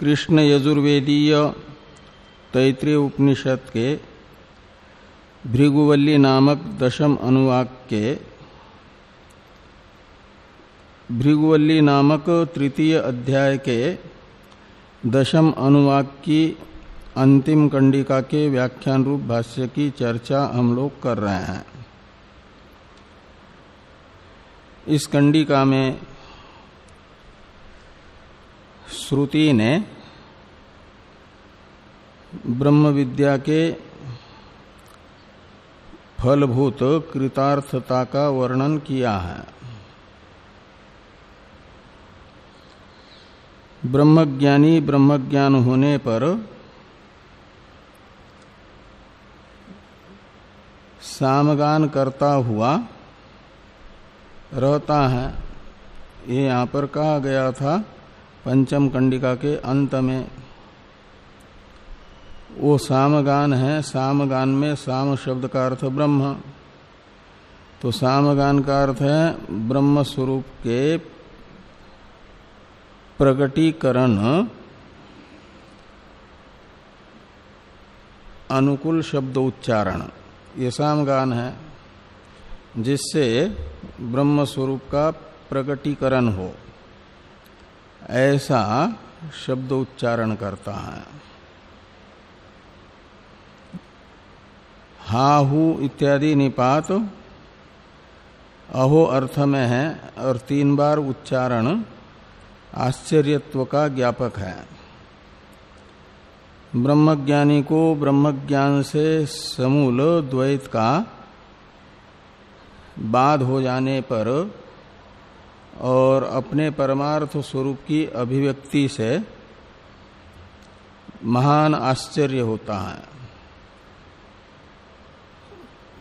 कृष्ण यजुर्वेदीय तैतृय उपनिषद के भृगुवल्ली नामक दशम अनुवाक के भृगुवल्ली नामक तृतीय अध्याय के दशम अनुवाक की अंतिम कंडिका के व्याख्यान रूप भाष्य की चर्चा हम लोग कर रहे हैं। इस कंडिका में श्रुति ने ब्रह्म विद्या के फलभूत कृतार्थता का वर्णन किया है। ब्रह्मज्ञानी ब्रह्मज्ञान होने पर सामगान करता हुआ रहता है। ये यहाँ पर कहा गया था पंचम कंडिका के अंत में। वो सामगान है, सामगान में साम शब्द का अर्थ ब्रह्म। तो सामगान का अर्थ है ब्रह्म स्वरूप के प्रगटीकरण अनुकूल शब्द उच्चारण, ये सामगान है, जिससे ब्रह्म स्वरूप का प्रगटीकरण हो। ऐसा शब्द उच्चारण करता है। हा हु इत्यादि निपात अहो अर्थ में है और तीन बार उच्चारण आश्चर्यत्व का ज्ञापक है। ब्रह्मज्ञानी को ब्रह्मज्ञान से समूल द्वैत का बाध हो जाने पर और अपने परमार्थ स्वरूप की अभिव्यक्ति से महान आश्चर्य होता है।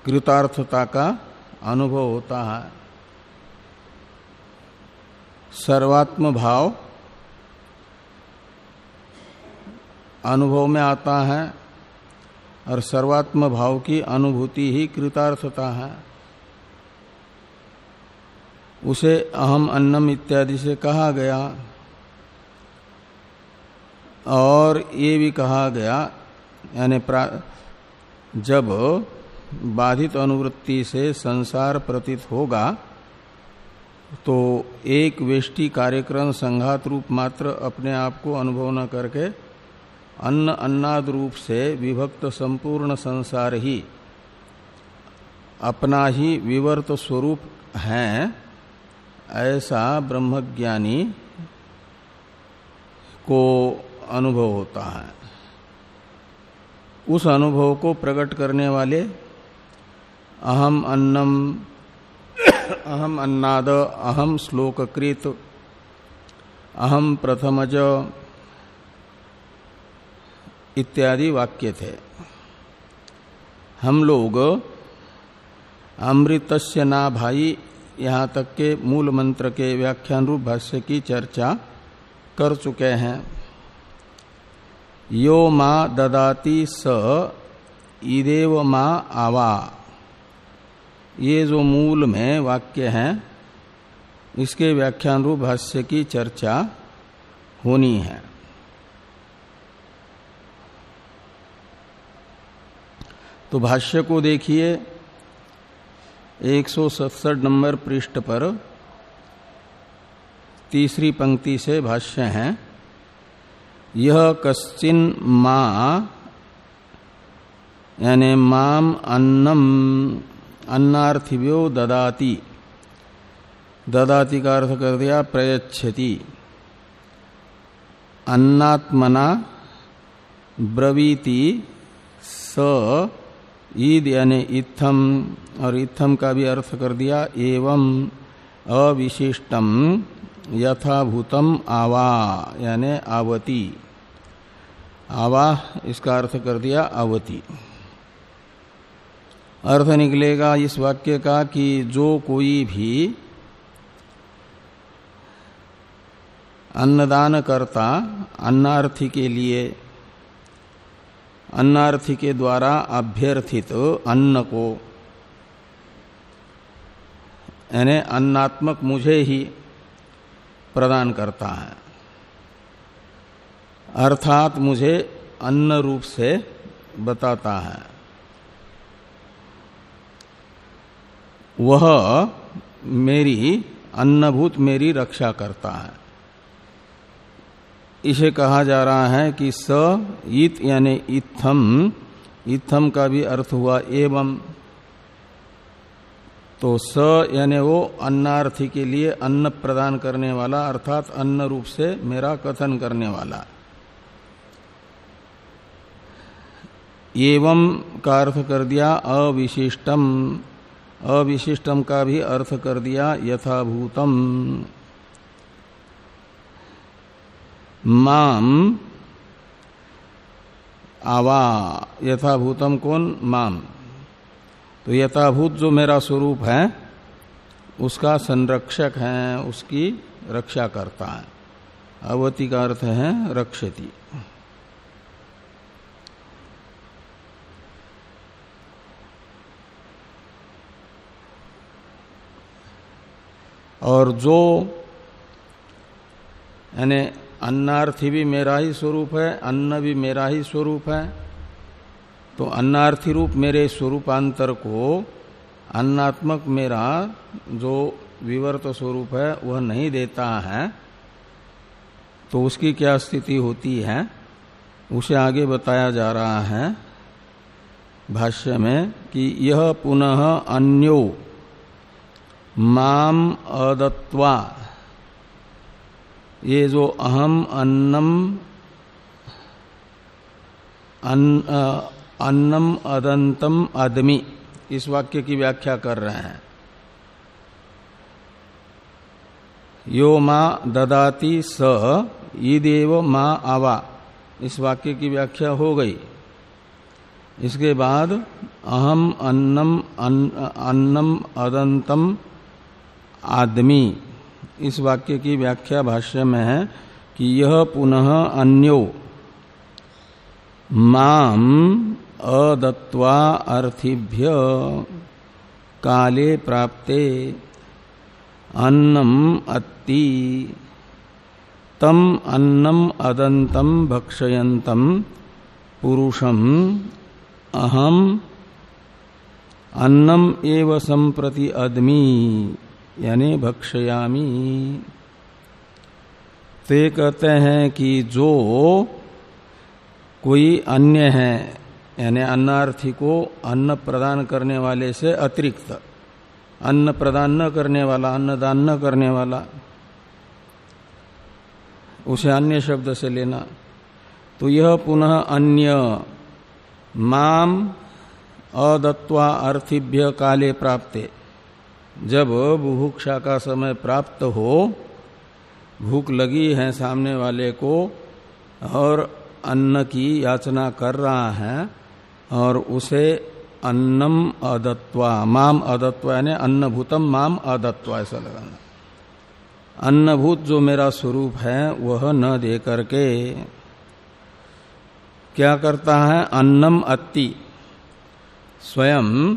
कृतार्थता का अनुभव होता है। सर्वात्म भाव अनुभव में आता है और सर्वात्म भाव की अनुभूति ही कृतार्थता है। उसे अहम अन्नम इत्यादि से कहा गया। और ये भी कहा गया, यानी जब बाधित अनुवृत्ति से संसार प्रतीत होगा तो एक वेष्टि कार्यक्रम संघात रूप मात्र अपने आप को अनुभव न करके अन्न अन्नाद रूप से विभक्त संपूर्ण संसार ही अपना ही विवर्त स्वरूप है। ऐसा ब्रह्मज्ञानी को अनुभव होता है। उस अनुभव को प्रकट करने वाले अहम अन्नम, अहम अन्नाद, अहम श्लोककृत, अहम प्रथमज इत्यादि वाक्य थे। हम लोग अमृतस्य ना भाई यहाँ तक के मूल मंत्र के व्याख्यान रूप भाष्य की चर्चा कर चुके हैं। यो मा ददाति स ईदेव मा आवा। ये जो मूल में वाक्य है, इसके व्याख्यान रूप भाष्य की चर्चा होनी है। तो भाष्य को देखिए। एक नंबर पृष्ठ पर तीसरी पंक्ति से भाष्य है, यह कश्चिन मा, यानी माम अन्नम अन्नार्थिव्यो ददाति। ददाति का अर्थ कर दिया, प्रयच्छति। अन्नात्मना ब्रवीति स ईद यानी इत्थम, और इत्थम का भी अर्थ कर दिया, एवं अविशिष्टम, यथाभूतम आवा, यानी आवती। आवा, इसका अर्थ कर दिया, आवती। अर्थ निकलेगा इस वाक्य का कि जो कोई भी अन्नदान करता, अन्नार्थी के लिए अन्नार्थी के द्वारा अभ्यर्थित अन्न को यानी अन्नात्मक मुझे ही प्रदान करता है। अर्थात मुझे अन्न रूप से बताता है। वह मेरी, अन्नभूत मेरी रक्षा करता है। इसे कहा जा रहा है कि स इत यानी इत्थम इत्थम का भी अर्थ हुआ एवं। तो स यानी वो अन्नार्थी के लिए अन्न प्रदान करने वाला, अर्थात अन्न रूप से मेरा कथन करने वाला। एवं का अर्थ कर दिया अविशिष्टम अविशिष्टम का भी अर्थ कर दिया यथाभूतम। माम आवा, यथाभूतम कौन? माम। तो यथाभूत जो मेरा स्वरूप है, उसका संरक्षक है, उसकी रक्षा करता है। अवती का अर्थ है रक्षति। और जो, यानी अन्नार्थी भी मेरा ही स्वरूप है, अन्न भी मेरा ही स्वरूप है। तो अन्नार्थी रूप मेरे स्वरूपांतर को अन्नात्मक मेरा जो विवर्त स्वरूप है, वह नहीं देता है। तो उसकी क्या स्थिति होती है? उसे आगे बताया जा रहा है भाष्य में कि यह पुनः अन्यो माम अदत्वा ये जो अहम अन्नम अन्नम अदंतम आदमी इस वाक्य की व्याख्या कर रहे हैं। यो माँ ददाती स, ईदेव माँ आवा, इस वाक्य की व्याख्या हो गई। इसके बाद अहम अन्नम अन्नम अदंतम आदमी इस वाक्य की व्याख्या भाष्य में है कि यह पुनः अन्यो माम अदत्वा अर्थिभ्य काले प्राप्ते अन्नम अति तम अन्नम अदंतम भक्षयंतम पुरुषम अहम अन्नम एव संप्रति अदमी यानी भक्षयामी। ते कहते हैं कि जो कोई अन्य है, यानी अन्नार्थी को अन्न प्रदान करने वाले से अतिरिक्त, अन्न प्रदान न करने वाला अन्न दान न करने वाला, उसे अन्य शब्द से लेना। तो यह पुनः अन्य माम अदत्वा अर्थिभ्य काले प्राप्ते। जब बुभुक्षा का समय प्राप्त हो, भूख लगी है सामने वाले को और अन्न की याचना कर रहा है और उसे अन्नम अदत्वा, माम अदत्वा, यानी अन्नभूतम माम अदत्वा, ऐसा लगाना। अन्नभूत जो मेरा स्वरूप है, वह न दे करके क्या करता है? अन्नम अति स्वयं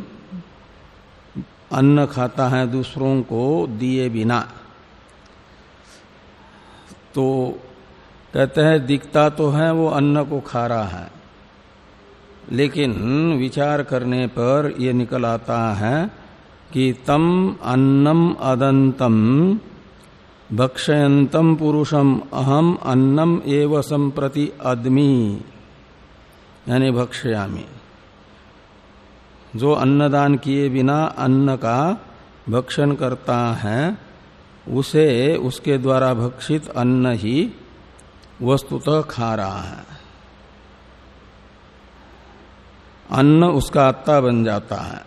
अन्न खाता है दूसरों को दिए बिना। तो कहते हैं, दिखता तो है, वो अन्न को खा रहा है। लेकिन विचार करने पर ये निकल आता है कि तम अन्नम अदंतम, भक्षयंतम पुरुषम, अहम अन्नम एव संप्रति अदमी, यानी भक्षयामी। जो अन्नदान किए बिना अन्न का भक्षण करता है, उसे उसके द्वारा भक्षित अन्न ही वस्तुतः खा रहा है। अन्न उसका आत्ता बन जाता है।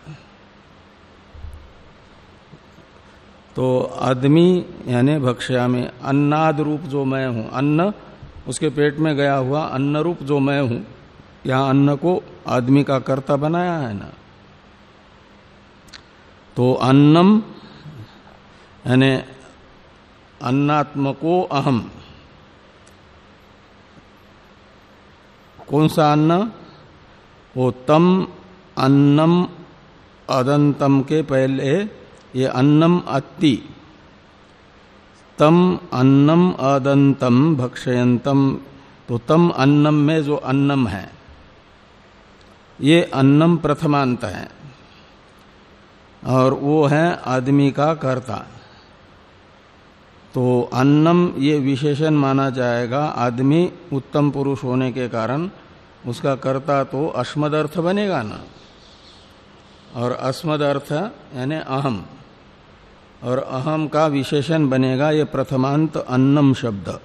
तो आदमी, यानी भक्ष्या में अन्नाद रूप जो मैं हूँ, अन्न उसके पेट में गया हुआ अन्न रूप जो मैं हूँ, यहाँ अन्न को आदमी का कर्ता बनाया है ना। तो अन्नम, यानी अन्नात्मको अहम। कौन सा अन्न? वो तम अन्नम अदंतम के पहले, ये अन्नम अति तम अन्नम अदंतम भक्षयंतम। तो तम अन्नम में जो अन्नम है, ये अन्नम प्रथमांत है। और वो है आदमी का कर्ता। तो अन्नम ये विशेषण माना जाएगा, आदमी उत्तम पुरुष होने के कारण उसका कर्ता तो अस्मद अर्थ बनेगा ना। और अस्मद अर्थ यानी अहम। और अहम का विशेषण बनेगा ये प्रथमांत अन्नम शब्द।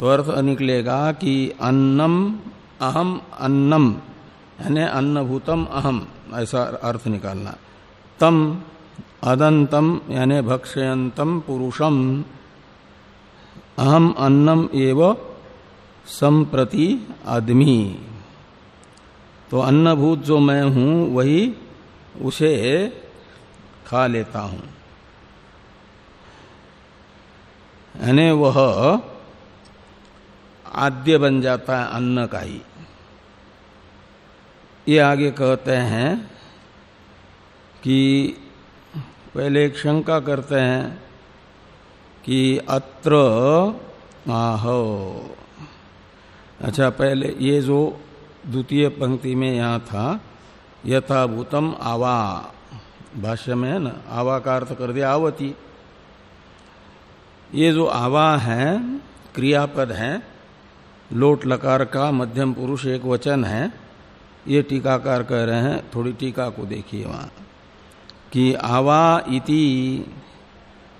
तो अर्थ निकलेगा कि अन्नम अहम अन्नम यानी अन्नभूतम अहम, ऐसा अर्थ निकालना। तम अदंतम, यानि भक्षयंतम पुरुषम। अहम अन्नम एव संप्रति आदमी। तो अन्नभूत जो मैं हूँ, वही उसे खा लेता हूँ। यानी वह आद्य बन जाता है अन्न का ही। ये आगे कहते हैं कि पहले एक शंका करते हैं कि अत्र आहो। अच्छा पहले ये जो द्वितीय पंक्ति में यहाँ था, यथाभूतम आवा, भाष्य में है ना, आवा का अर्थ कर दिया, आवती। ये जो आवा है, क्रियापद है, लोट लकार का मध्यम पुरुष एक वचन है, ये टीकाकार कह रहे हैं, थोड़ी टीका को देखिए वहाँ। कि आवा इति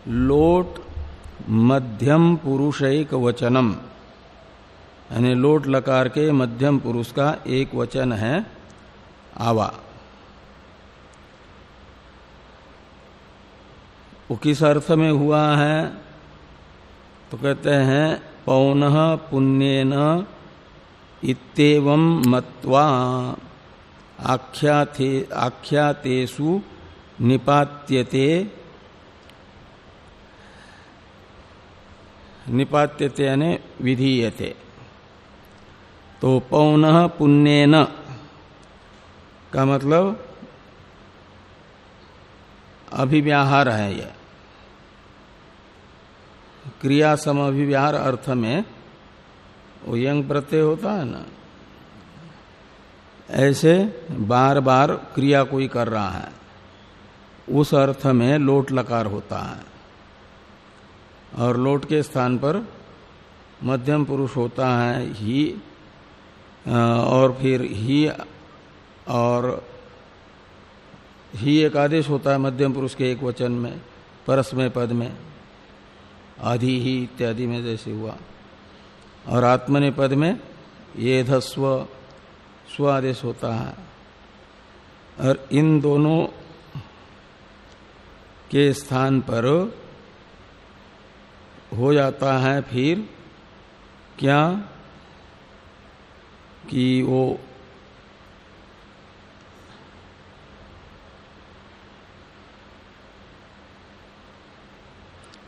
लोट मध्यम पुरुष एक वचनम यानी लोट लकार के मध्यम पुरुष का एक वचन है, आवा। वो किस अर्थ में हुआ है? तो कहते हैं, पौन पुण्यन इतम मत्वा आख्याते, आख्यातेषु निपात्यते। निपात्यते यानी विधीयते। तो पौन पुण्यन का मतलब अभिव्याहार है यह क्रिया समभिव्याहार अर्थ में वो यंग प्रत्यय होता है ना। ऐसे बार बार क्रिया कोई कर रहा है। उस अर्थ में लोट लकार होता है। और लोट के स्थान पर मध्यम पुरुष होता है, ही और फिर ही, और ही एक आदेश होता है मध्यम पुरुष के एक वचन में परस्मय पद में आधी ही इत्यादि में जैसे हुआ। और आत्मने पद में ये धस्व स्व आदेश होता है। और इन दोनों के स्थान पर हो जाता है फिर क्या? कि वो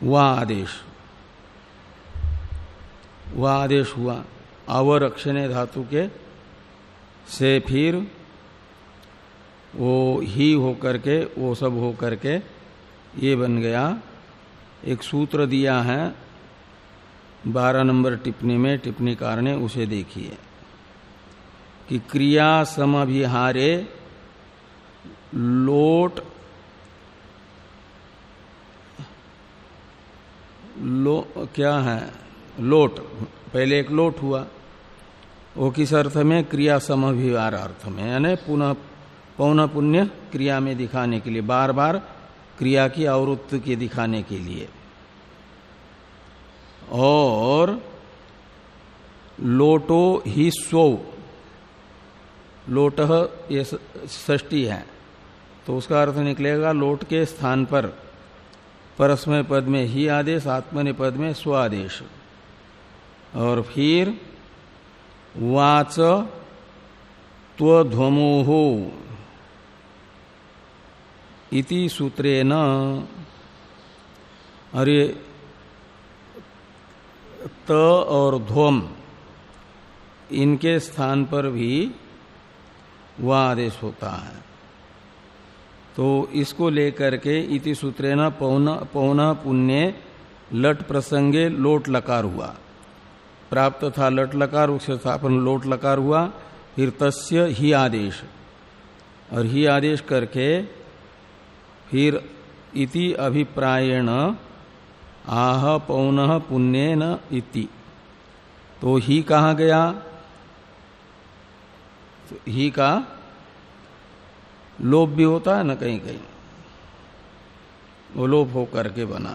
वह आदेश। वह आदेश हुआ। अवरक्षण धातु के से फिर वो ही होकर के, वो सब होकर के ये बन गया। एक सूत्र दिया है, बारह नंबर टिप्पणी में, टिप्पणीकार ने उसे देखिए कि क्रिया समभिहारे लोट, लो, क्या है? लोट। पहले एक लोट हुआ। वो किस अर्थ में? क्रिया समभिवार अर्थ में, यानी पुनः, पौन पुण्य क्रिया में दिखाने के लिए। बार बार क्रिया की आवृत्ति के दिखाने के लिए। और लोटो ही स्व। लोट ये ष्टी है। तो उसका अर्थ निकलेगा लोट के स्थान पर। परस्मय पद में ही आदेश, आत्मनि पद में स्व आदेश। और फिर वाच त्वध्वमोहो इति सूत्रे न अरे, त और ध्वम, इनके स्थान पर भी वह आदेश होता है। तो इसको लेकर के इति सूत्रे न पौन पौन पुण्य, लट प्रसंगे लोट लकार हुआ। प्राप्त था लट लकार उससे स्थापन लोट लकार हुआ, फिर तस्य ही आदेश। और ही आदेश करके फिर इति अभिप्रायण आह पौन पुण्य न इति। तो ही कहा गया? तो ही का लोभ भी होता है ना कहीं कहीं। वो लोभ हो करके बना।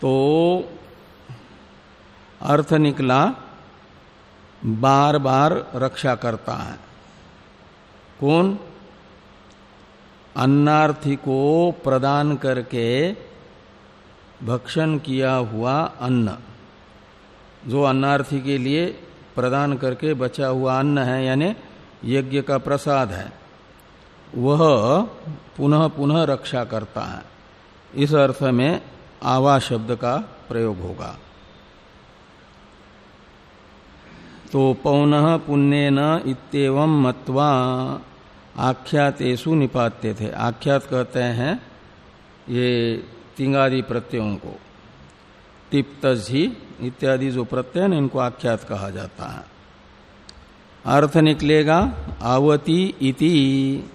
तो अर्थ निकला, बार बार रक्षा करता है। कौन? अन्नार्थी को प्रदान करके भक्षण किया हुआ अन्न। जो अन्नार्थी के लिए प्रदान करके बचा हुआ अन्न है, यानी यज्ञ का प्रसाद है, वह पुनः पुनः रक्षा करता है। इस अर्थ में आवा शब्द का प्रयोग होगा। तो पौन पुण्य न इतम मत्वा आख्यातेशु निपात्य थे। आख्यात कहते हैं ये तिंगादि प्रत्ययों को। तिप्त ही इत्यादि जो प्रत्यय है, इनको आख्यात कहा जाता है। अर्थ निकलेगा आवती इति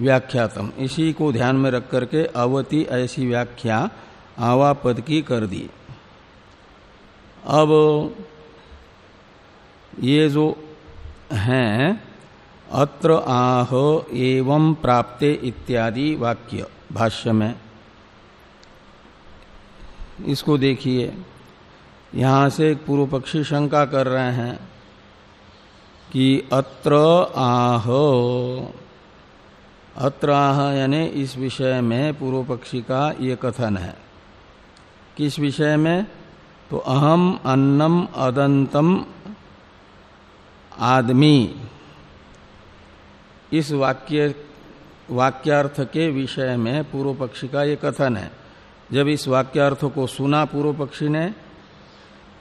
व्याख्यातम। इसी को ध्यान में रख करके अवति ऐसी व्याख्या आवा पद की कर दी। अब ये जो हैं अत्र आह एवं प्राप्ते इत्यादि वाक्य, भाष्य में। इसको देखिए। यहाँ से एक पूर्व पक्षी शंका कर रहे हैं कि अत्र आह अत्र आह यानी इस विषय में पूर्व पक्षी का ये कथन है। किस विषय में? तो अहम अन्नम अदंतम आदमी। इस वाक्य, वाक्यार्थ के विषय में पूर्व पक्षी का ये कथन है। जब इस वाक्यार्थ को सुना पूर्व पक्षी ने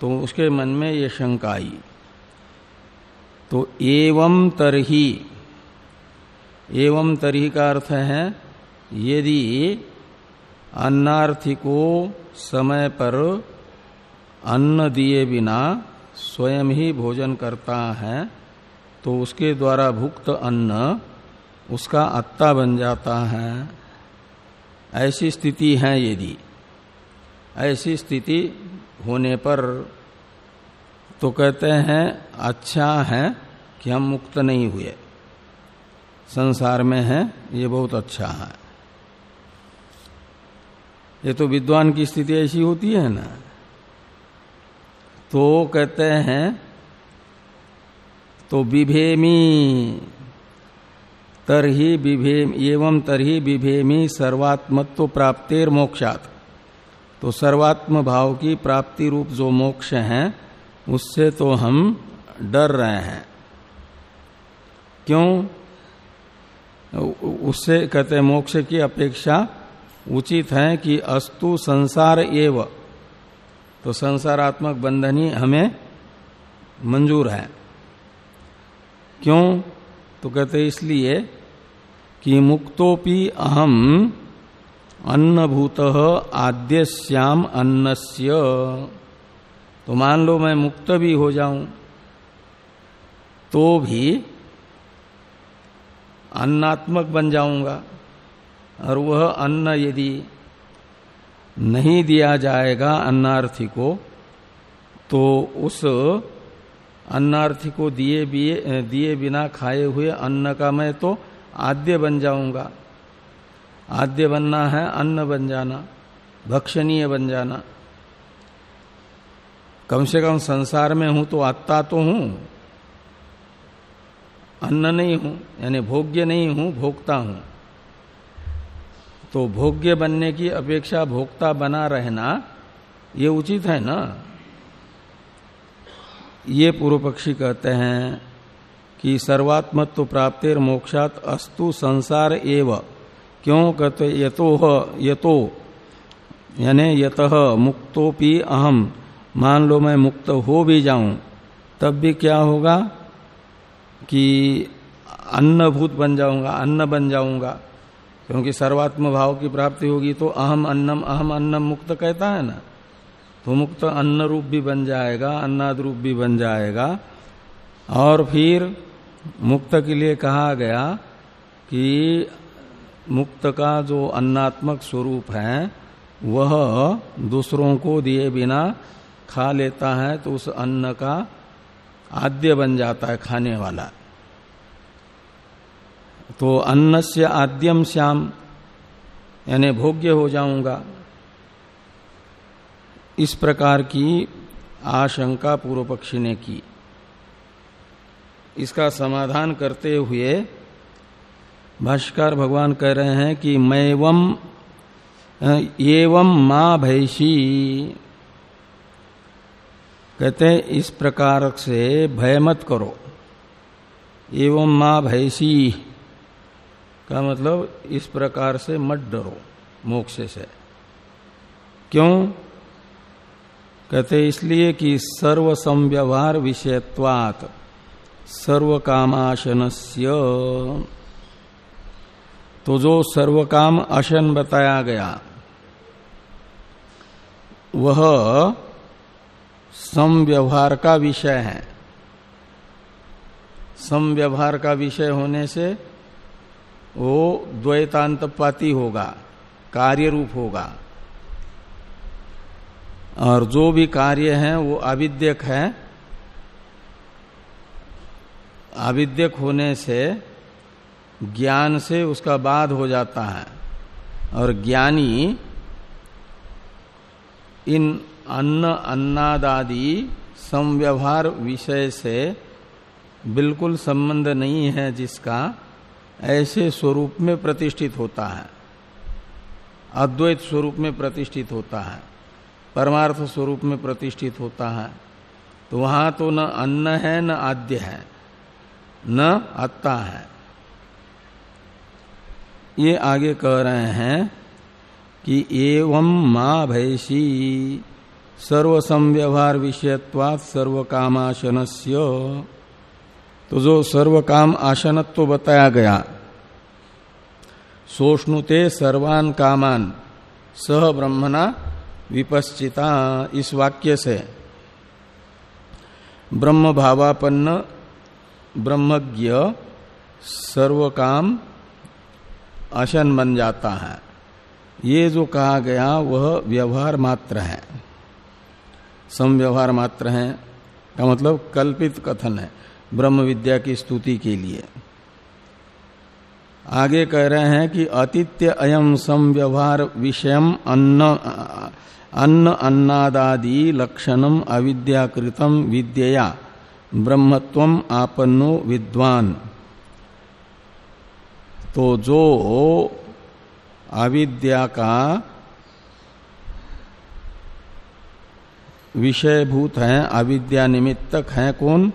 तो उसके मन में ये शंका आई। तो एवं तरही एवं तरही का अर्थ है, यदि अन्नार्थी को समय पर अन्न दिए बिना स्वयं ही भोजन करता है तो उसके द्वारा भुक्त अन्न उसका अत्ता बन जाता है। ऐसी स्थिति है यदि। ऐसी स्थिति होने पर तो कहते हैं अच्छा है कि हम मुक्त नहीं हुए। संसार में है, ये बहुत अच्छा है। ये तो विद्वान की स्थिति ऐसी होती है ना। तो कहते हैं तो विभेमी तरही विभेम एवं तरही विभेमी सर्वात्मत्व प्राप्तेर मोक्षात। तो सर्वात्म भाव की प्राप्ति रूप जो मोक्ष है, उससे तो हम डर रहे हैं। क्यों? उससे कहते मोक्ष की अपेक्षा उचित है कि अस्तु संसार एव। तो संसारात्मक बंधन ही हमें मंजूर है। क्यों? तो कहते इसलिए कि मुक्तोपि अहम अन्नभूत आद्य श्याम अन्नस्य। तो मान लो मैं मुक्त भी हो जाऊँ तो भी अन्नात्मक बन जाऊँगा। और वह अन्न यदि नहीं दिया जाएगा अन्नार्थी को तो उस अन्नार्थी को दिए दिए बिना खाए हुए अन्न का मैं तो आद्य बन जाऊँगा। आद्य बनना है अन्न बन जाना, भक्षणीय बन जाना। कम से कम संसार में हूँ तो आत्ता तो हूँ। अन्न नहीं हूँ, यानी भोग्य नहीं हूँ, भोक्ता हूँ। तो भोग्य बनने की अपेक्षा भोक्ता बना रहना, ये उचित है ना? ये पूर्व पक्षी कहते हैं कि सर्वात्मत्व प्राप्तिर मोक्षात अस्तु संसार एव। क्यों कहते यतो यतो, यानी यत मुक्तोपि अहम मान लो मैं मुक्त हो भी जाऊँ, तब भी क्या होगा? कि अन्नभूत बन जाऊँगा, अन्न बन जाऊँगा। क्योंकि सर्वात्म भाव की प्राप्ति होगी तो अहम अन्नम अहम अन्नम मुक्त कहता है ना? तो मुक्त अन्न रूप भी बन जाएगा, अन्नाद रूप भी बन जाएगा। और फिर मुक्त के लिए कहा गया कि मुक्त का जो अन्नात्मक स्वरूप है, वह दूसरों को दिए बिना खा लेता है तो उस अन्न का आद्य बन जाता है खाने वाला। तो अन्न से आद्यम श्याम, यानी भोग्य हो जाऊँगा। इस प्रकार की आशंका पूर्व पक्षी ने की। इसका समाधान करते हुए भाष्कर भगवान कह रहे हैं कि मैवम एवं माँ भैषी। कहते इस प्रकार से भय मत करो। एवं माँ भैसी का मतलब इस प्रकार से मत डरो, मोक्ष से। क्यों? कहते इसलिए कि सर्व संव्यवहार विषयत्वात सर्व कामाशन तो जो सर्व काम अशन बताया गया, वह समव्यवहार का विषय है। समव्यवहार का विषय होने से वो द्वैतांतपाती होगा कार्य रूप होगा। और जो भी कार्य है, वो अविद्यक है। अविद्यक होने से ज्ञान से उसका बाध हो जाता है। और ज्ञानी इन अन्न, अन्नादादि संव्यवहार विषय से बिल्कुल संबंध नहीं है, जिसका ऐसे स्वरूप में प्रतिष्ठित होता है। अद्वैत स्वरूप में प्रतिष्ठित होता है। परमार्थ स्वरूप में प्रतिष्ठित होता है। तो वहाँ तो न अन्न है, न आद्य है, न अत्ता है। ये आगे कह रहे हैं कि एवं माँ भैसी सर्व संव्यवहार विषयत्वात सर्व कामाशन तो जो सर्व काम आसनत्व तो बताया गया, सोष्णुते सर्वान कामान, सह ब्रह्मणा विपश्चिता इस वाक्य से। ब्रह्म भावापन्न ब्रह्मज्ञ सर्व काम अशन बन जाता है। ये जो कहा गया, वह व्यवहार मात्र है। समव्यवहार मात्र है, का मतलब कल्पित कथन है ब्रह्म विद्या की स्तुति के लिए। आगे कह रहे हैं कि अतिथ्य अयम समव्यवहार विषयम अन्न अन्न अन्नादादि लक्षणम अविद्याकृतम विद्यया। ब्रह्मत्व आपन्नो विद्वान। तो जो अविद्या का विषयभूत है, अविद्या निमित्तक है कौन?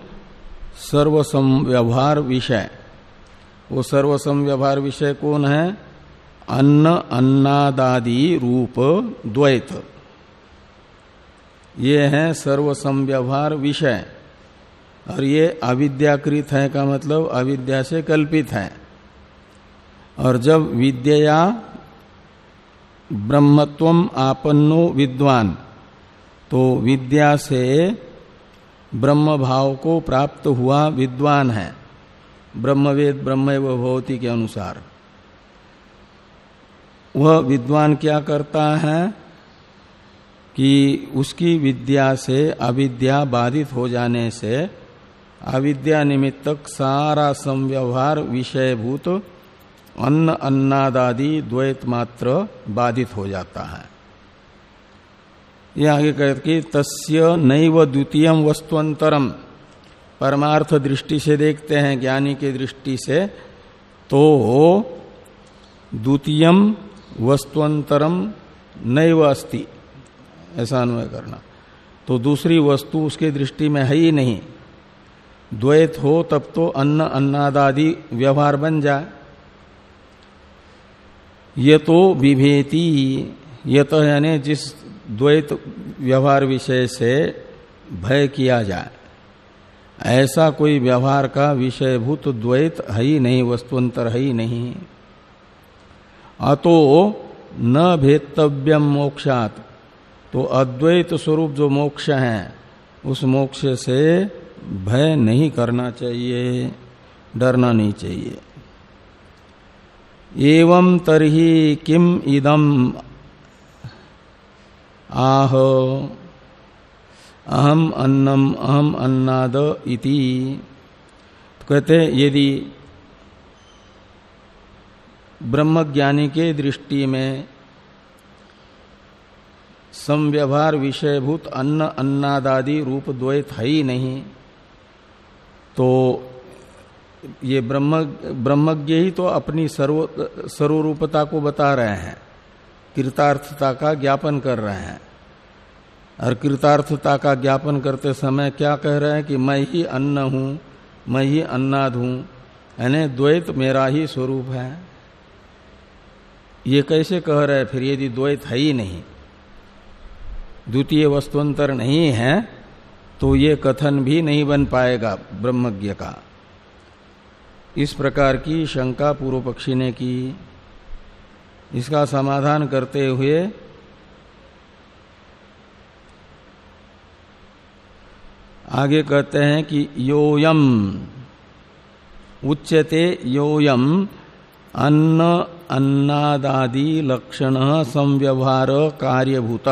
सर्वसम व्यवहार विषय। वो सर्वसम व्यवहार विषय कौन है? अन्न अन्नादादि रूप द्वैत। ये है सर्वसम व्यवहार विषय। और ये अविद्याकृत है का मतलब अविद्या से कल्पित है। और जब विद्या ब्रह्मत्व आपन्नो विद्वान तो विद्या से ब्रह्म भाव को प्राप्त हुआ विद्वान है। ब्रह्मवेद ब्रह्म भवती के अनुसार। वह विद्वान क्या करता है? कि उसकी विद्या से अविद्या बाधित हो जाने से अविद्या निमित्तक सारा संव्यवहार विषयभूत, अन्न अन्नादादि द्वैत मात्र बाधित हो जाता है। यह आगे कहते कि तस्य नैव द्वितीय वस्तुअंतरम। परमार्थ दृष्टि से देखते हैं, ज्ञानी की दृष्टि से तो द्वितीय वस्तुअंतरम नैव अस्ति। ऐसा अनुय करना। तो दूसरी वस्तु उसके दृष्टि में है ही नहीं। द्वैत हो तब तो अन्न अन्नादादि व्यवहार बन जाए ये तो विभेति, ये तो यानी जिस द्वैत व्यवहार विषय से भय किया जाए, ऐसा कोई व्यवहार का विषयभूत द्वैत है ही नहीं, वस्तुअंतर है ही नहीं। अतो न भेदव्यम मोक्षात। तो अद्वैत स्वरूप जो मोक्ष है, उस मोक्ष से भय नहीं करना चाहिए, डरना नहीं चाहिए। एवं तरही किम इदम? आह, अहम अन्नम, अहम अन्नाद इति। तो कहते यदि ब्रह्मज्ञानी के दृष्टि में संव्यवहार विषयभूत अन्न अन्नादादि रूप द्वैत है ही नहीं। तो ये ब्रह्म, ब्रह्मज्ञ ही तो अपनी सर्व सर्वरूपता को बता रहे हैं। कृतार्थता का ज्ञापन कर रहे हैं। और कृतार्थता का ज्ञापन करते समय क्या कह रहे हैं कि मैं ही अन्न हूँ, मैं ही अन्नाद हूँ, यानी द्वैत मेरा ही स्वरूप है। ये कैसे कह रहे हैं? फिर यदि द्वैत है ही नहीं द्वितीय वस्तुअंतर नहीं है तो ये कथन भी नहीं बन पाएगा ब्रह्मज्ञ का। इस प्रकार की शंका पूर्व पक्षी ने की। इसका समाधान करते हुए आगे कहते हैं कि योयम, उच्यते योयम, अन्न अन्नादादि लक्षण संव्यवहार कार्यभूत।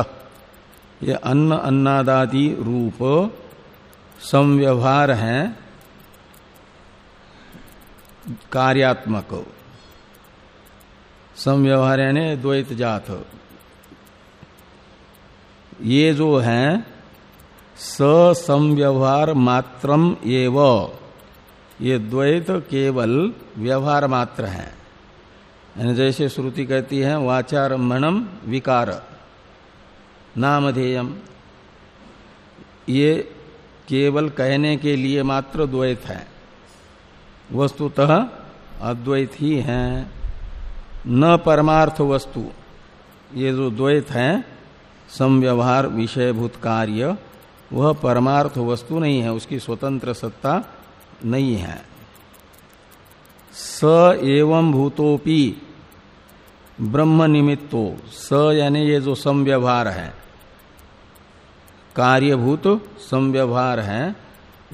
ये अन्न अन्नादादि रूप संव्यवहार है, कार्यात्मक। संव्यवहार यानी द्वैत जात। ये जो है संव्यवहार मात्रम एव। ये द्वैत केवल व्यवहार मात्र है। जैसे श्रुति कहती है वाचारंभणम विकार। नामधेयम। ये केवल कहने के लिए मात्र द्वैत है। वस्तुतः अद्वैत ही है। न परमार्थ वस्तु। ये जो द्वैत है, संव्यवहार, विषयभूत कार्य, वह परमार्थ वस्तु नहीं है। उसकी स्वतंत्र सत्ता नहीं है। स एवं भूतोपि ब्रह्म निमित्तो। स यानी ये जो संव्यवहार है। कार्यभूत संव्यवहार है।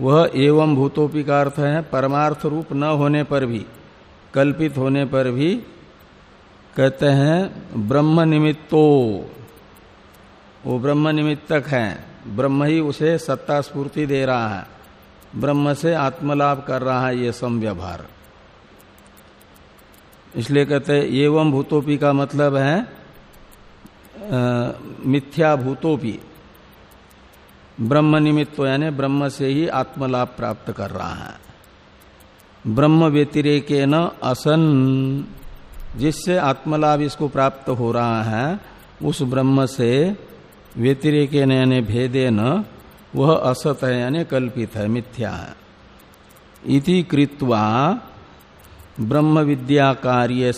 वह एवं भूतोपि का अर्थ है, परमार्थ रूप न होने पर भी, कल्पित होने पर भी, कहते हैं, ब्रह्म निमित्तो। वो ब्रह्म निमित्तक है। ब्रह्म ही उसे सत्ता स्फूर्ति दे रहा है। ब्रह्म से आत्मलाभ कर रहा है ये संव्यवहार। इसलिए कहते हैं, एवं भूतोपी का मतलब है मिथ्या भूतोपी। ब्रह्म निमित्त यानी ब्रह्म से ही आत्मलाभ प्राप्त कर रहा है। ब्रह्म व्यतिरेक न असन। जिससे आत्मलाभ इसको प्राप्त हो रहा है, उस ब्रह्म से व्यतिरेक यानी भेदे न, वह असत है यानी कल्पित है, मिथ्या है। इति कृत्वा ब्रह्म विद्या कार्य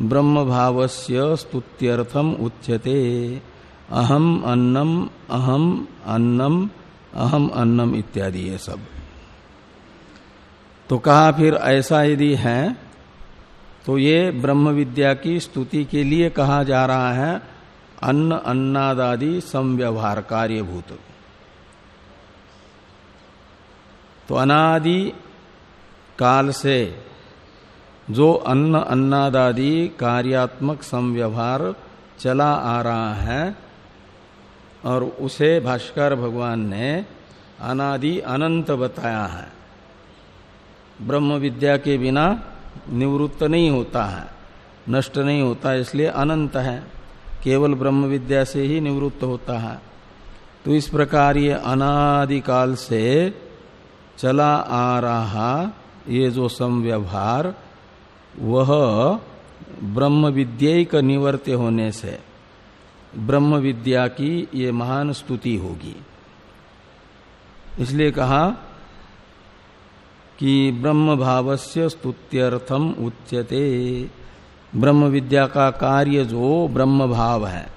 ब्रह्म भाव से स्तुत्यर्थम उच्यते। अहम अन्नम अहम अन्नम अहम अन्नम इत्यादि ये सब। तो कहा फिर, ऐसा यदि है तो ये ब्रह्म विद्या की स्तुति के लिए कहा जा रहा है, अन्न अन्नादादि संव्यवहार कार्यभूत। तो अनादि काल से जो अन्न अन्नादादि कार्यात्मक संव्यवहार चला आ रहा है और उसे भाष्कर भगवान ने अनादि अनंत बताया है। ब्रह्म विद्या के बिना निवृत्त नहीं होता है, नष्ट नहीं होता, इसलिए अनंत है, केवल ब्रह्म विद्या से ही निवृत्त होता है। तो इस प्रकार ये अनादिकाल से चला आ रहा ये जो संव्यवहार, वह ब्रह्म विद्यक निवर्त्य होने से ब्रह्म विद्या की ये महान स्तुति होगी। इसलिए कहा कि ब्रह्म भावस्य स्तुत्यर्थम उच्यते। ब्रह्म विद्या का कार्य जो ब्रह्म भाव है,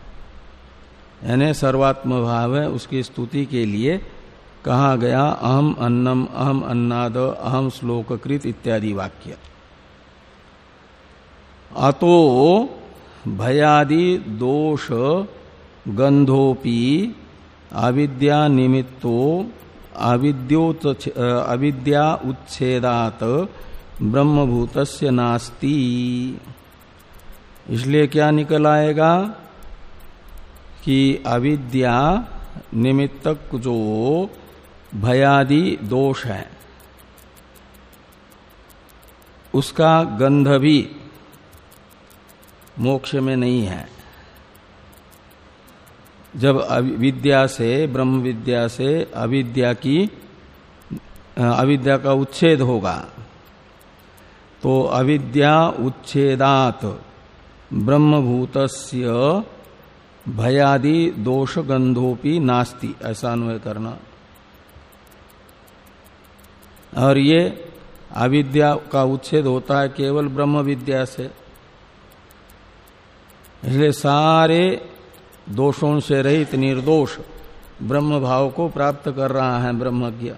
यानी सर्वात्म भाव है, उसकी स्तुति के लिए कहा गया अहम अन्नम, अहम अन्नाद, अहम श्लोककृत इत्यादि वाक्य। अतो भयादि दोष गंधोपी अविद्या निमित्तो अविद्या उच्छेदात ब्रह्मभूतस्य नास्ति। इसलिए क्या निकल आएगा कि अविद्या निमित्तक जो भयादि दोष है, उसका गंध भी मोक्ष में नहीं है। जब विद्या से ब्रह्म विद्या से अविद्या की अविद्या का उच्छेद होगा तो अविद्या उच्छेदात, ब्रह्मभूतस्य भयादि दोष गंधोपी नास्ति, ऐसा अन्वय करना। और ये अविद्या का उच्छेद होता है केवल ब्रह्म विद्या से। इसलिए सारे दोषों से रहित निर्दोष ब्रह्म भाव को प्राप्त कर रहा है ब्रह्मज्ञ।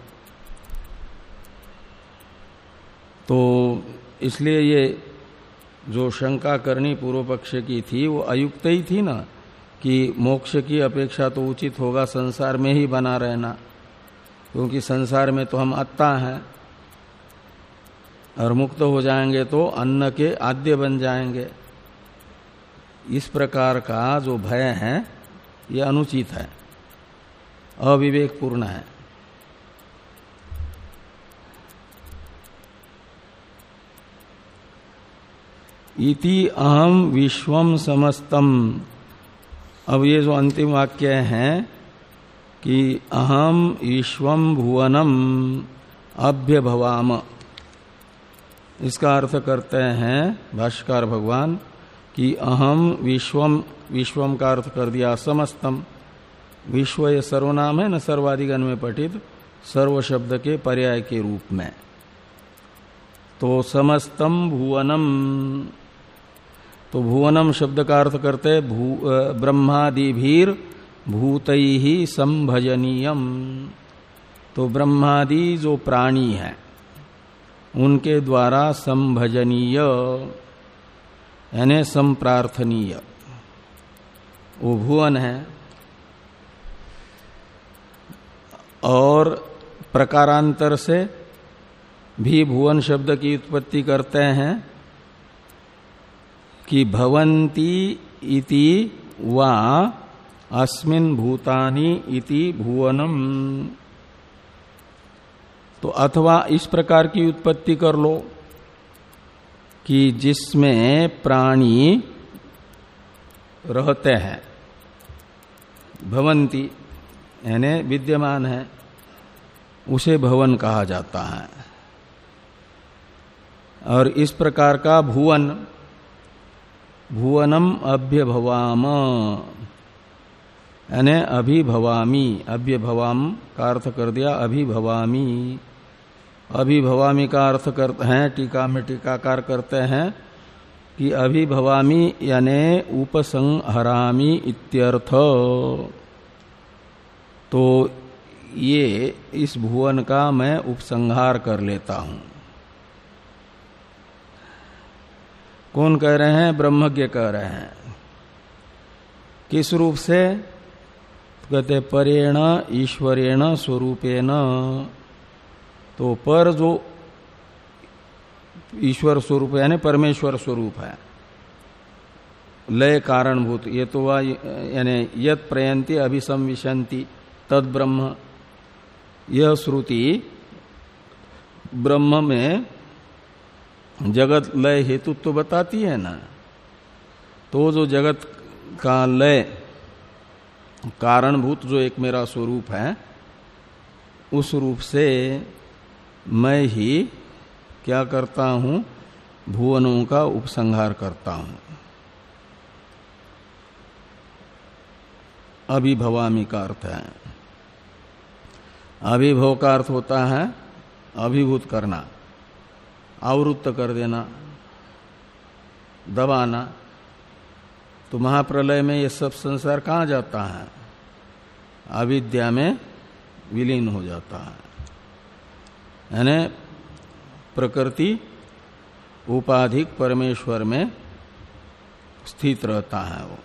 तो इसलिए ये जो शंका करनी पूर्व पक्ष की थी, वो अयुक्त ही थी ना, कि मोक्ष की अपेक्षा तो उचित होगा संसार में ही बना रहना, क्योंकि संसार में तो हम अत्ता हैं। और मुक्त हो जाएँगे तो अन्न के आद्य बन जाएँगे। इस प्रकार का जो भय है यह अनुचित है, अविवेकपूर्ण है। इति अहम विश्वम समस्तम अब ये जो अंतिम वाक्य है कि अहम विश्वम भुवनम अभ्यभवाम। इसका अर्थ करते हैं भाष्कर भगवान कि अहम विश्वम विश्वम का अर्थ कर दिया समस्तम विश्व ये सर्वनाम है, न सर्वाधिगण में पठित सर्व शब्द के पर्याय के रूप में। तो समस्तम भुवनम। तो भुवनम शब्द का अर्थ करते, भू ब्रह्मादिभीर भूत ही संभजनीयम। तो ब्रह्मादि जो प्राणी है, उनके द्वारा संभजनीय। यानी संप्रार्थनीय। वो भुवन है। और प्रकारांतर से भी भुवन शब्द की उत्पत्ति करते हैं कि भवंती इति वा अस्मिन भूतानि इति भुवनम। तो अथवा इस प्रकार की उत्पत्ति कर लो। कि जिसमें प्राणी रहते हैं, भवंती, यानी विद्यमान है, उसे भवन कहा जाता है। और इस प्रकार का भुवन, भुवनम अभ्यभवाम, यानी अभिभवामी, अभ्यभवाम का अर्थ कर दिया, अभिभवामी। अभिभवामी का अर्थ करते हैं, टीका में टीकाकार करते हैं कि अभिभवामी यानी उपसंहरामी इत्यर्थ। तो ये इस भुवन का मैं उपसंहार कर लेता हूँ। कौन कह रहे हैं? ब्रह्मज्ञ कह रहे हैं। किस रूप से? कहते, परेण ईश्वरेण स्वरूपेण। तो पर जो ईश्वर स्वरूप यानी परमेश्वर स्वरूप है। लय कारणभूत, ये तो वह, यानी यद प्रयंती अभिसंविशंति तद ब्रह्म, यह श्रुति ब्रह्म में जगत लय हेतु तो बताती है ना। तो जो जगत का लय कारणभूत जो एक मेरा स्वरूप है, उस रूप से मैं ही क्या करता हूँ? भुवनों का उपसंहार करता हूँ। अभिभवामी का अर्थ है। अभिभव का अर्थ होता है अभिभूत करना, आवृत्त कर देना, दबाना। तो महाप्रलय में ये सब संसार कहाँ जाता है? अविद्या में विलीन हो जाता है। यानी प्रकृति उपाधिक परमेश्वर में स्थित रहता है वो।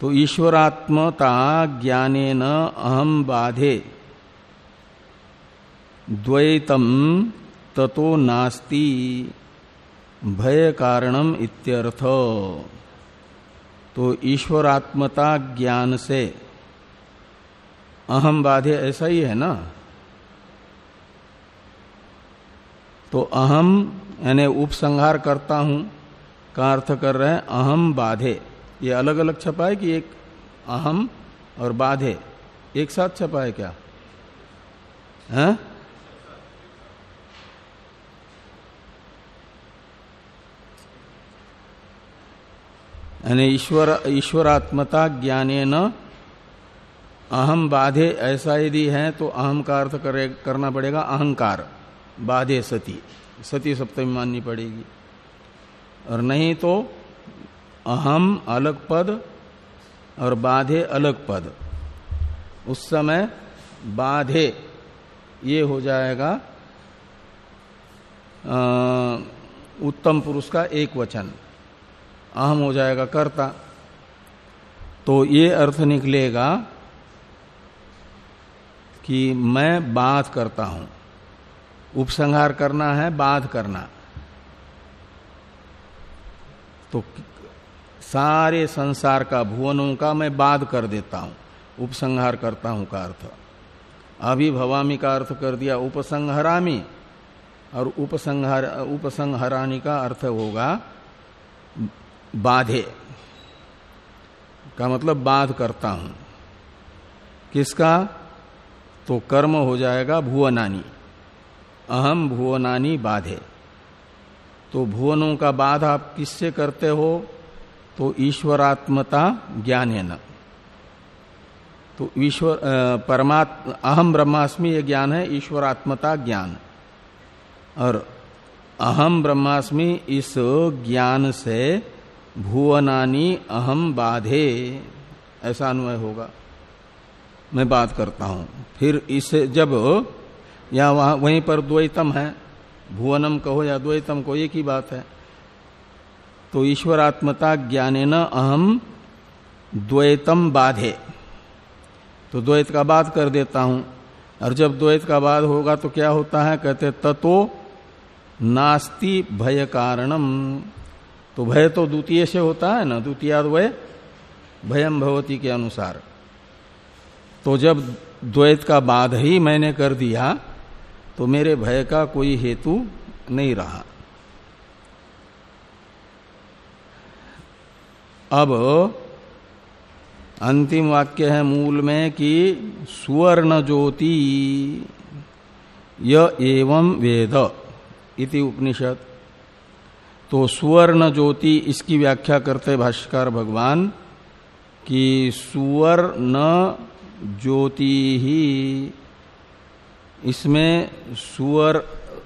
तो ईश्वरात्मता ज्ञाने न अहम बाधे। द्वैतम ततो नास्ति। भय कारणम इत्यर्थ। तो ईश्वरात्मता ज्ञान से अहम बाधे ऐसा ही है ना? तो अहम, यानी उपसंहार करता हूँ, का अर्थ कर रहे हैं अहम बाधे। ये अलग अलग छपा है कि एक अहम और बाधे? एक साथ छपा है क्या? है? यानी ईश्वर, ईश्वरात्मता ज्ञाने न अहम बाधे, ऐसा यदि है तो अहम का अर्थ करना पड़ेगा अहंकार। बाधे सती। सती सप्तमी माननी पड़ेगी। और नहीं तो अहम अलग पद और बाधे अलग पद। उस समय बाधे ये हो जाएगा आ, उत्तम पुरुष का एक वचन। अहम हो जाएगा कर्ता। तो ये अर्थ निकलेगा कि मैं बाध करता हूँ। उपसंहार करना है, बाध करना। तो सारे संसार का भुवनों का मैं बाध कर देता हूँ। उपसंहार करता हूँ का अर्थ। अभी भवामी का अर्थ कर दिया, उपसंहरामी। और उपसंहार, उपसंहरानी का अर्थ होगा बाधे। का मतलब बाध करता हूँ। किसका? तो कर्म हो जाएगा भुवनानी। अहम भुवनानी बाधे। तो भुवनों का बाध आप किससे करते हो? तो ईश्वरात्मता ज्ञान है न तो ईश्वर परमात्मा अहम ब्रह्मास्मि ये ज्ञान है, ईश्वरात्मता ज्ञान। और अहम ब्रह्मास्मि इस ज्ञान से भुवनानी अहम बाधे। ऐसा अन्वय होगा। मैं बात करता हूँ। फिर इसे जब या वहाँ वहीं पर द्वैतम है। भुवनम कहो या द्वैतम को एक ही बात है। तो ईश्वरात्मता ज्ञाने न अहम द्वैतम बाधे। तो द्वैत का बात कर देता हूँ। और जब द्वैत का बाद होगा तो क्या होता है? कहते ततो नास्ति भय कारणम। तो भय तो द्वितीय से होता है ना? द्वितीय द्वय भयम भवती के अनुसार। तो जब द्वैत का बाध ही मैंने कर दिया तो मेरे भय का कोई हेतु नहीं रहा। अब अंतिम वाक्य है मूल में कि सुवर्ण ज्योति य एवं वेद इति उपनिषद। तो सुवर्ण ज्योति इसकी व्याख्या करते भाष्यकार भगवान कि सुवर्ण ज्योति ही इसमें सुअर,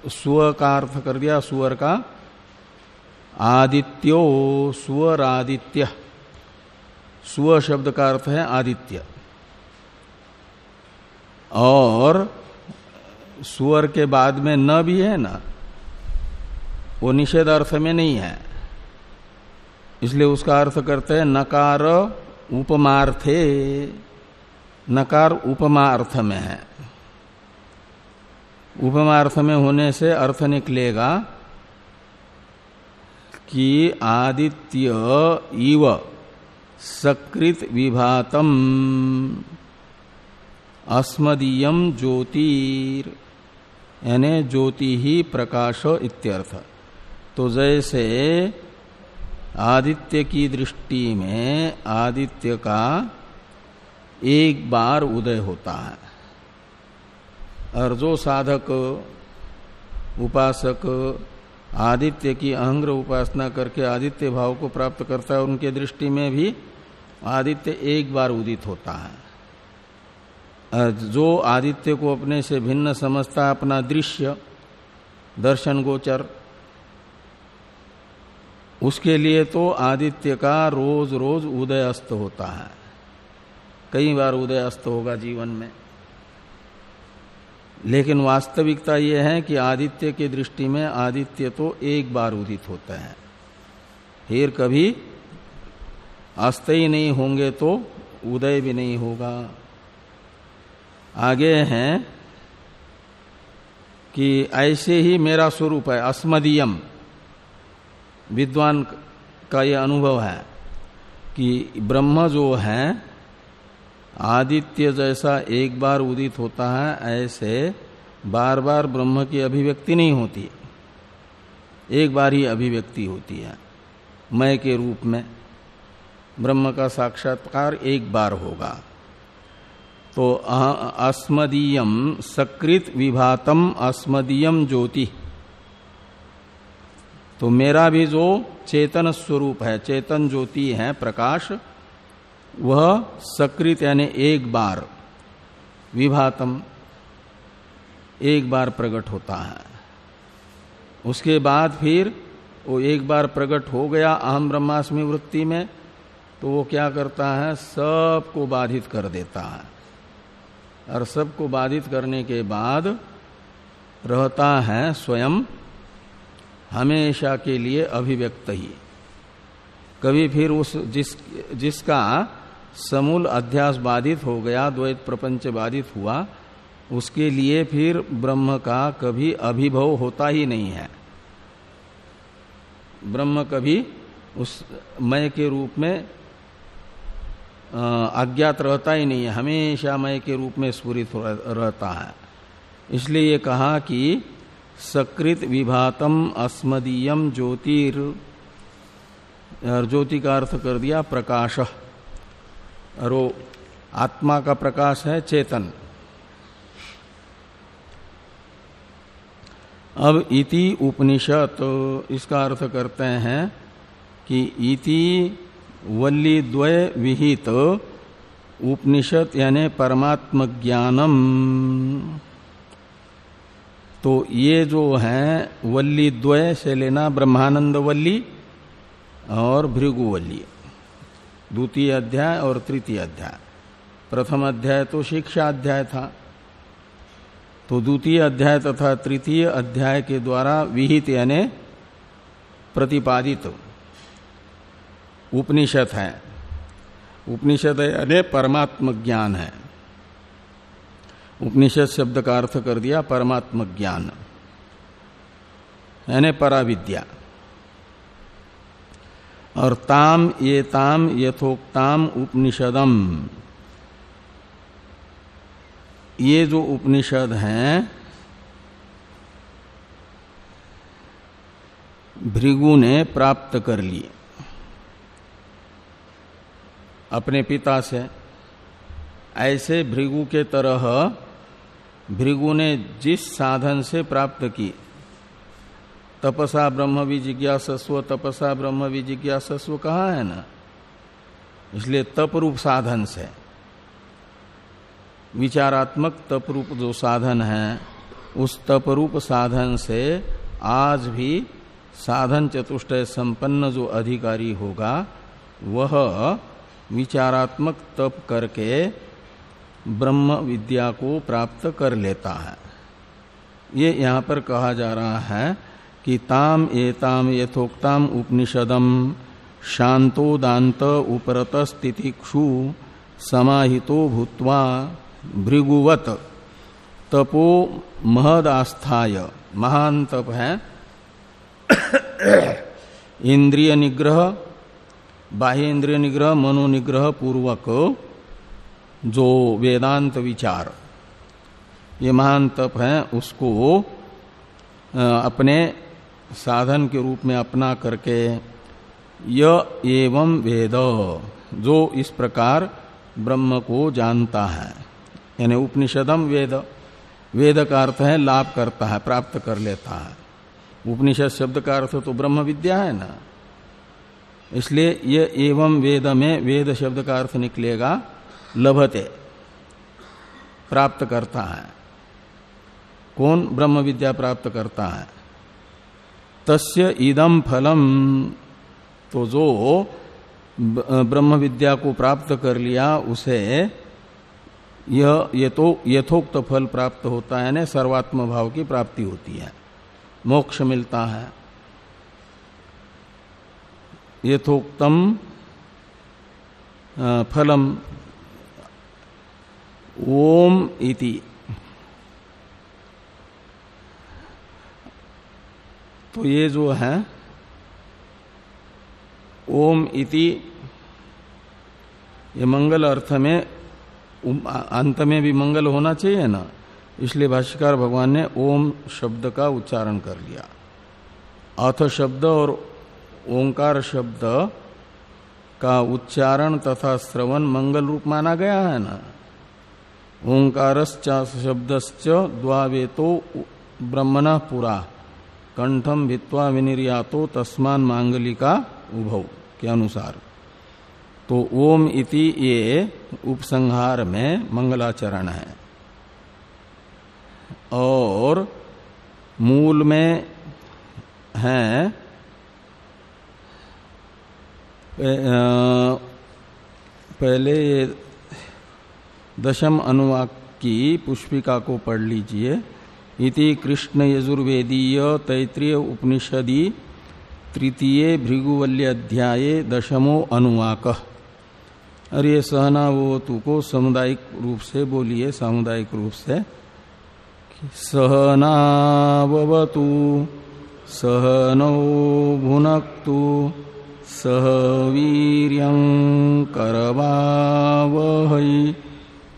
सुअ का अर्थ कर दिया, सुअर का आदित्यो सुअर आदित्य सुअ शब्द का अर्थ है आदित्य। और सुअर के बाद में न भी है ना, वो निषेध अर्थ में नहीं है। इसलिए उसका अर्थ करते हैं नकार उपमार्थे। नकार उपमा अर्थ में है। उपमा अर्थ में होने से अर्थ निकलेगा कि आदित्य इव सकृत विभातम, अस्मदीयम ज्योतिर, यानी ज्योति ही प्रकाश इत्यर्थ। तो जैसे आदित्य की दृष्टि में आदित्य का एक बार उदय होता है और जो साधक, उपासक, आदित्य की अहंग्र उपासना करके आदित्य भाव को प्राप्त करता है, उनके दृष्टि में भी आदित्य एक बार उदित होता है। जो आदित्य को अपने से भिन्न समझता अपना दृश्य, दर्शन गोचर, उसके लिए तो आदित्य का रोज रोज उदय अस्त होता है। कई बार उदय अस्त होगा जीवन में। लेकिन वास्तविकता यह है कि आदित्य की दृष्टि में आदित्य तो एक बार उदित होता है। फिर कभी अस्त ही नहीं होंगे तो उदय भी नहीं होगा। आगे हैं कि ऐसे ही मेरा स्वरूप है, अस्मदीयम। विद्वान का यह अनुभव है कि ब्रह्म जो है आदित्य जैसा एक बार उदित होता है, ऐसे बार बार ब्रह्म की अभिव्यक्ति नहीं होती। एक बार ही अभिव्यक्ति होती है, मय के रूप में। ब्रह्म का साक्षात्कार एक बार होगा। तो अस्मदीयम सकृत विभातम अस्मदीयम ज्योति। तो मेरा भी जो चेतन स्वरूप है, चेतन ज्योति है, प्रकाश वह सकृत यानी एक बार विभातम एक बार प्रकट होता है। उसके बाद फिर वो एक बार प्रकट हो गया अहम ब्रह्मास्मि वृत्ति में तो वो क्या करता है? सबको बाधित कर देता है। और सबको बाधित करने के बाद रहता है स्वयं हमेशा के लिए अभिव्यक्त ही। कभी फिर उस जिस जिसका समूल अध्यास बाधित हो गया, द्वैत प्रपंच बाधित हुआ, उसके लिए फिर ब्रह्म का कभी अभिभव होता ही नहीं है। ब्रह्म कभी उस मय के रूप में अज्ञात रहता ही नहीं है, हमेशा मय के रूप में स्फुरित रहता है। इसलिए ये कहा कि सकृत विभातम अस्मदीयम ज्योतिर ज्योति का अर्थ कर दिया प्रकाश। और वो आत्मा का प्रकाश है चेतन। अब इति उपनिषद इसका अर्थ करते हैं कि इति वल्ली द्वय विहित उपनिषद यानी परमात्म ज्ञानम तो ये जो है वल्ली द्वय से लेना ब्रह्मानंद वल्ली और भृगुवल्ली। द्वितीय अध्याय और तृतीय अध्याय। प्रथम अध्याय तो शिक्षा अध्याय था। तो द्वितीय अध्याय तथा तृतीय अध्याय के द्वारा विहित यानी प्रतिपादित उपनिषद है। उपनिषद यानी परमात्म ज्ञान है। उपनिषद शब्द का अर्थ कर दिया परमात्म ज्ञान। यानी पराविद्या। और ताम, ये ताम, यथोक्ताम उपनिषदम। ये जो उपनिषद हैं, भृगु ने प्राप्त कर लिए। अपने पिता से। ऐसे भृगु के तरह, भृगु ने जिस साधन से प्राप्त की तपसा ब्रह्म विजिज्ञासस्व तपसा ब्रह्म विजिज्ञासस्व कहा है ना? इसलिए तप रूप साधन से। विचारात्मक तप रूप जो साधन है, उस तप रूप साधन से आज भी साधन चतुष्टय संपन्न जो अधिकारी होगा, वह विचारात्मक तप करके ब्रह्म विद्या को प्राप्त कर लेता है। ये यहाँ पर कहा जा रहा है कि ताम एताम यथोक्ताम उपनिषदम। शांतो दांत उपरत स्थितिक्षु समाहितो भूत्वा भृगुवत। तपो महदास्थाय। महान तप है। इंद्रिय निग्रह, बाह्य इंद्रिय निग्रह मनोनिग्रह पूर्वक, जो वेदांत विचार। ये महान तप है, उसको अपने साधन के रूप में अपना करके य एवं वेद, जो इस प्रकार ब्रह्म को जानता है। यानी उपनिषदम वेद वेद का अर्थ है लाभ करता है, प्राप्त कर लेता है। उपनिषद शब्द का अर्थ तो ब्रह्म विद्या है ना। इसलिए ये एवं वेद में वेद शब्द का अर्थ निकलेगा, लभते, प्राप्त करता है। कौन ब्रह्म विद्या प्राप्त करता है? तस्य इदम फलम। तो जो ब्रह्म विद्या को प्राप्त कर लिया, उसे यह ये तो यथोक्त फल प्राप्त होता है ना सर्वात्म भाव की प्राप्ति होती है। मोक्ष मिलता है। यथोक्तम फलम। ओम इति। तो ये जो है, ओम इति, ये मंगल अर्थ में अंत में भी मंगल होना चाहिए ना? इसलिए भाष्यकार भगवान ने ओम शब्द का उच्चारण कर लिया। अथ शब्द और ओंकार शब्द का उच्चारण तथा श्रवण मंगल रूप माना गया है ना? ओंकार शब्द द्वावेतो ब्रह्मण पुरा। कंठम भित्वा विनिर्यातो तस्मान मांगलिका उभव के अनुसार। तो ओम इति ये उपसंहार में मंगलाचरण है। और मूल में है पहले दशम अनुवाक की पुष्पिका को पढ़ लीजिए। इति कृष्ण यजुर्वेदीय तैतृय उपनिषदि तृतीय भृगुवल्य अध्याय दशमो अनुवाक। और ये सहनावतु को सामुदायिक रूप से बोलिए, सामुदायिक रूप से। सहनावतु सहनौ भुनक्तु, सह वीर करवावहै।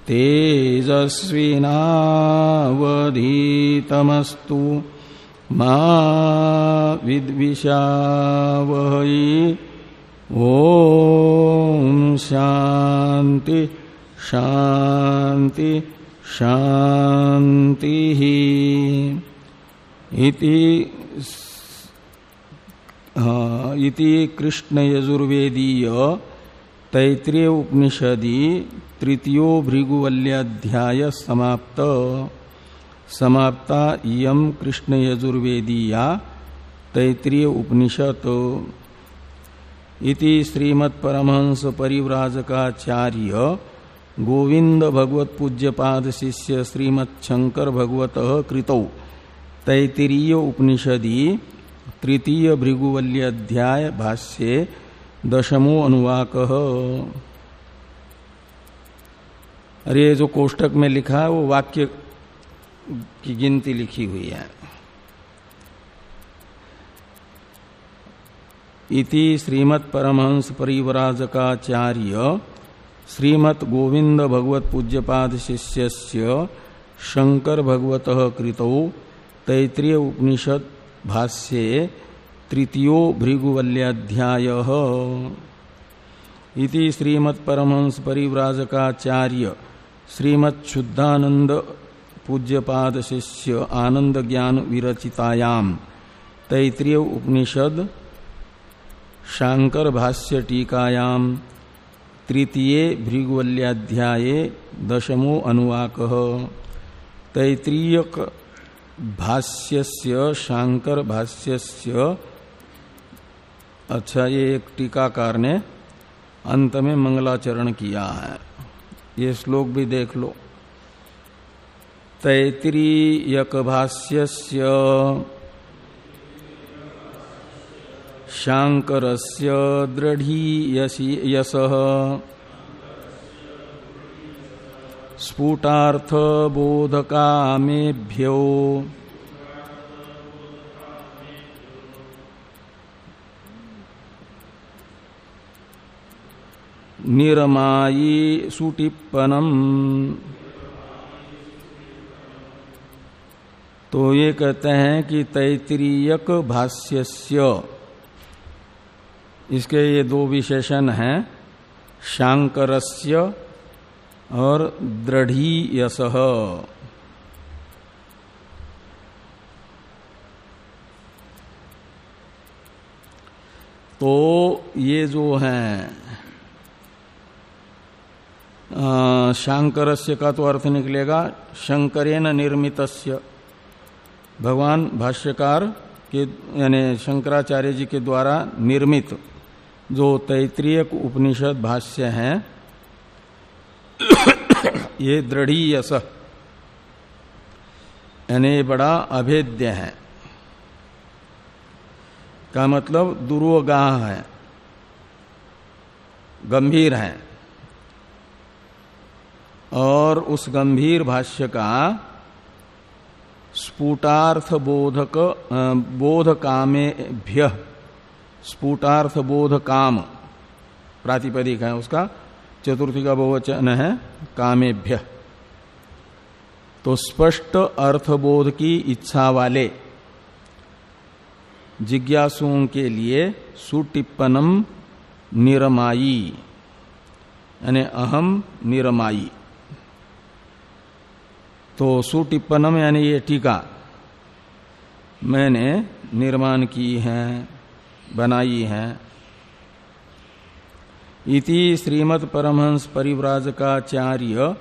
तेजस्विनावधीतमस्तु मा विद्विषावहै। ओम शांति शांति शांति इति इति कृष्ण यजुर्वेदीय तैतृय उपनिषदि तृतीयो भृगुवल्याध्याय समाप्त। समाप्ता यम कृष्ण यजुर्वेदीया तैतृय उपनिषद इति श्रीमत् परमहंस परिव्राजकाचार्य गोविंद भगवत पूज्य पाद शिष्य श्रीमत् शंकर भगवत कृतौ। तैतरीय उपनिषदि तृतीय भृगुवल्य अध्याय भाष्ये दशमो अनुवाक। अरे जो कोष्टक में लिखा है, वो वाक्य की गिनती लिखी हुई है। इति श्रीमत् परमहंस परिवराजकाचार्य श्रीमत् गोविंद भगवत पूज्यपाद शिष्य शंकर भगवत कृतौ तैतृय उपनिषद भाष्ये तृतीयो भृगुवल्याध्याय। इति श्रीमत् परमहंस परिव्राजकाचार्य श्रीमत् शुद्धानंद पूज्यपाद शिष्य आनंद ज्ञान विरचितायाम तैतृय उपनिषद, शांकर भाष्य टीकायाम, तृतीय भृगुवल्याध्याय दशमो अनुवाक। तैतृयक भाष्यस्य, शांकर भाष्यस्य अच्छा ये एक टीकाकार ने अंत में मंगलाचरण किया है। ये श्लोक भी देख लो। तैतरीयक शांकर शांकरस्य यश स्फुटार्थबोधकामेभ्यो निरमायी सुटिप्पनम। तो ये कहते हैं कि तैतरीयक भाष्यस्य। इसके ये दो विशेषण हैं, शांकरस्य और दृढ़ीयस। तो ये जो है शांकरस्य का तो अर्थ निकलेगा शंकरेन निर्मितस्य। भगवान भाष्यकार के, यानी शंकराचार्य जी के द्वारा निर्मित जो तैतृय उपनिषद भाष्य है, ये दृढ़ीयस। यानी बड़ा अभेद्य है। का मतलब दुर्वगाह है, गंभीर है। और उस गंभीर भाष्य का स्फुटार्थ बोधक बोध कामे भ्य। स्फुटार्थ बोध काम प्रातिपदिक है उसका। चतुर्थी का बहुवचन है कामेभ्य तो स्पष्ट अर्थबोध की इच्छा वाले जिज्ञासुओं के लिए सुटिप्पनम निरमाई यानी अहम निरमाई तो सुटिप्पनम यानी ये टीका मैंने निर्माण की है, बनाई है। इति श्रीमद परमहंस परिव्राजकाचार्य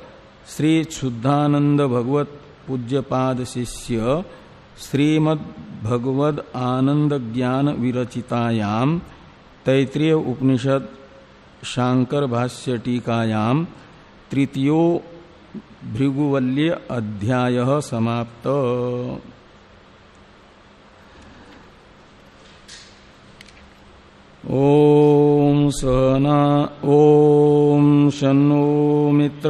श्री शुद्धानंद भगवत पूज्यपाद शिष्य श्रीमद भगवद आनंद ज्ञान विरचितायाम तैतृय उपनिषद शांकर भाष्य टीकायाम तृतीयो भृगुवल्य अध्याय समाप्त। ओम सहना ओम शनो मित्र।